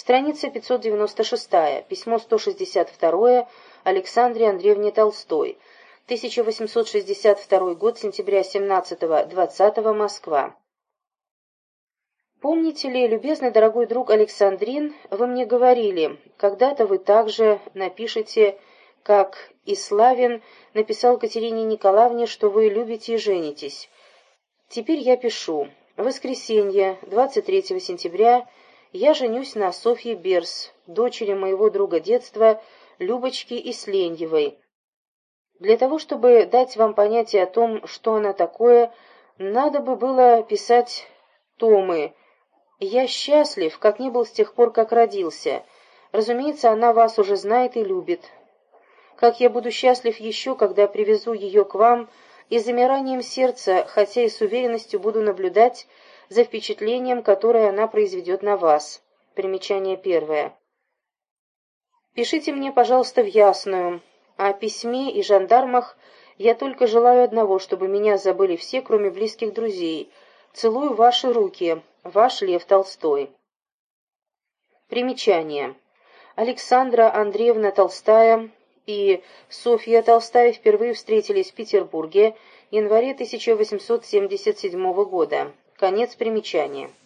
Страница 596. Письмо 162 Александре Андреевне Толстой. 1862 год, сентября 17-20, Москва. Помните ли, любезный дорогой друг Александрин, вы мне говорили, когда-то вы также напишете, как и Славин написал Катерине Николаевне, что вы любите и женитесь. Теперь я пишу. Воскресенье, 23 сентября, я женюсь на Софье Берс, дочери моего друга детства Любочки Исленьевой. Для того, чтобы дать вам понятие о том, что она такое, надо бы было писать томы, я счастлив, как не был с тех пор, как родился. Разумеется, она вас уже знает и любит. Как я буду счастлив еще, когда привезу ее к вам, и замиранием сердца, хотя и с уверенностью буду наблюдать за впечатлением, которое она произведет на вас. Примечание первое. Пишите мне, пожалуйста, в ясную. О письме и жандармах я только желаю одного, чтобы меня забыли все, кроме близких друзей. Целую ваши руки. Ваш Лев Толстой. Примечание. Александра Андреевна Толстая и Софья Толстая впервые встретились в Петербурге в январе 1877 года. Конец примечания.